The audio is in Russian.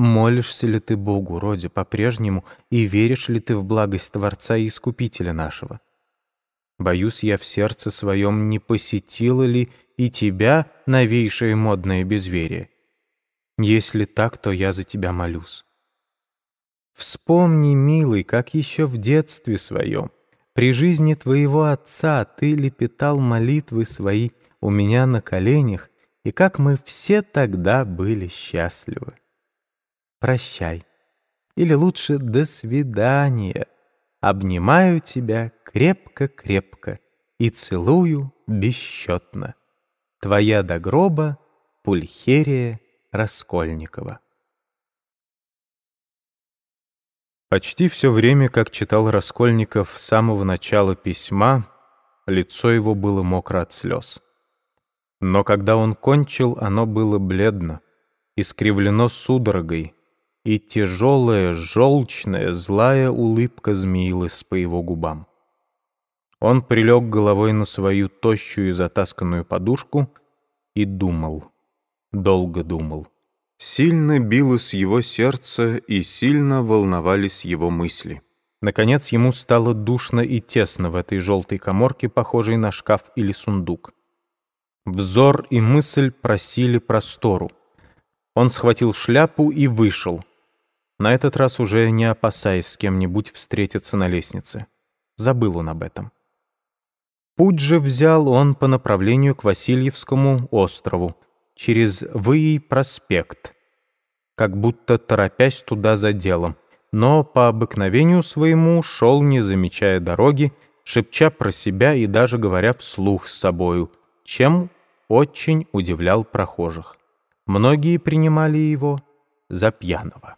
Молишься ли ты Богу, Роди, по-прежнему, и веришь ли ты в благость Творца и Искупителя нашего? Боюсь, я в сердце своем не посетила ли и тебя новейшее модное безверие. Если так, то я за тебя молюсь. Вспомни, милый, как еще в детстве своем, при жизни твоего отца ты лепетал молитвы свои у меня на коленях, и как мы все тогда были счастливы. Прощай. Или лучше «до свидания». Обнимаю тебя крепко-крепко и целую бесчетно. Твоя до гроба Пульхерия Раскольникова. Почти все время, как читал Раскольников с самого начала письма, лицо его было мокро от слез. Но когда он кончил, оно было бледно, искривлено судорогой, и тяжелая, желчная, злая улыбка змеилась по его губам. Он прилег головой на свою тощую и затасканную подушку и думал, долго думал. Сильно билось его сердце и сильно волновались его мысли. Наконец ему стало душно и тесно в этой желтой коморке, похожей на шкаф или сундук. Взор и мысль просили простору. Он схватил шляпу и вышел, на этот раз уже не опасаясь с кем-нибудь встретиться на лестнице. Забыл он об этом. Путь же взял он по направлению к Васильевскому острову, через Выий проспект, как будто торопясь туда за делом, но по обыкновению своему шел, не замечая дороги, шепча про себя и даже говоря вслух с собою, чем очень удивлял прохожих. Многие принимали его за пьяного.